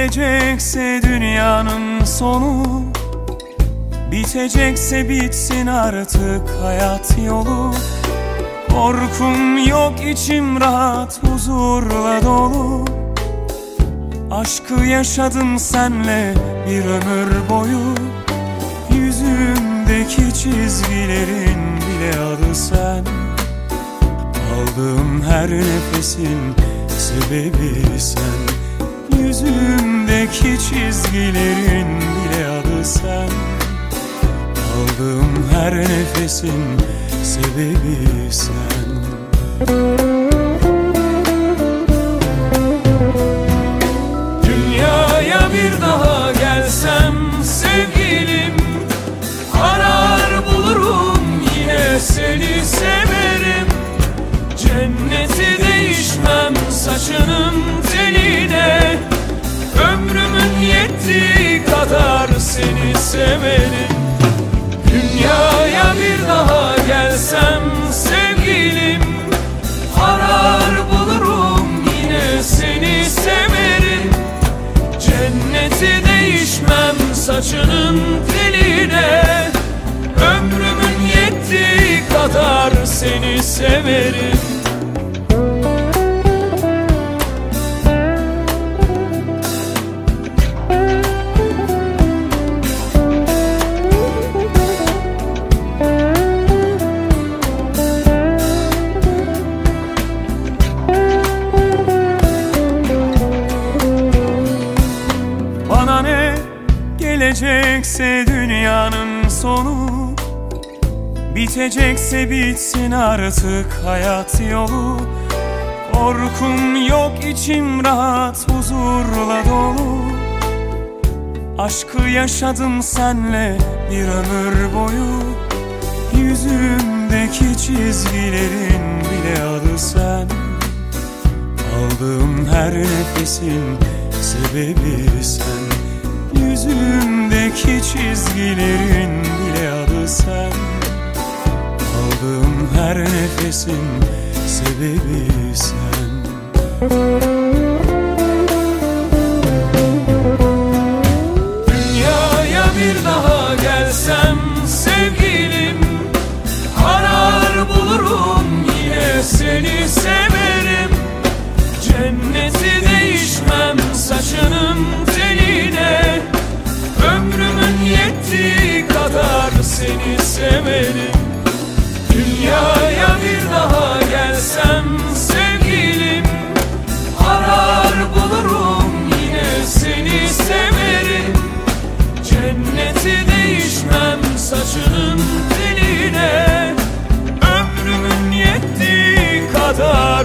Bitecekse dünyanın sonu Bitecekse bitsin artık hayat yolu. Korkum yok içim rahat huzurla dolu. Aşkı yaşadım senle bir ömür boyu. Yüzümdeki çizgilerin bile adı sen. Aldığım her nefesin sebebi sen Yüzümdeki çizgilerin bile adı sen. Aldığım her nefesin sebebi sen. Dünyaya bir daha gelsem sevgilim Karar bulurum yine seni severim. Cenneti değişmem saçının teline Yettiği kadar seni severim. Dünyaya bir daha gelsem sevgilim Arar bulurum yine seni severim. Cenneti değişmem saçının teline Ömrümün yettiği kadar seni severim gelecekse dünyanın sonu Bitecekse bitsin artık hayat yolu. Korkum yok içim rahat huzurla dolu. Aşkı yaşadım senle bir ömür boyu. Yüzümdeki çizgilerin bile adı sen. Aldığım her nefesin sebebi sen Yüzümdeki çizgilerin bile adı sen. Aldığım her nefesin sebebi sen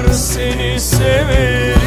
seni severim.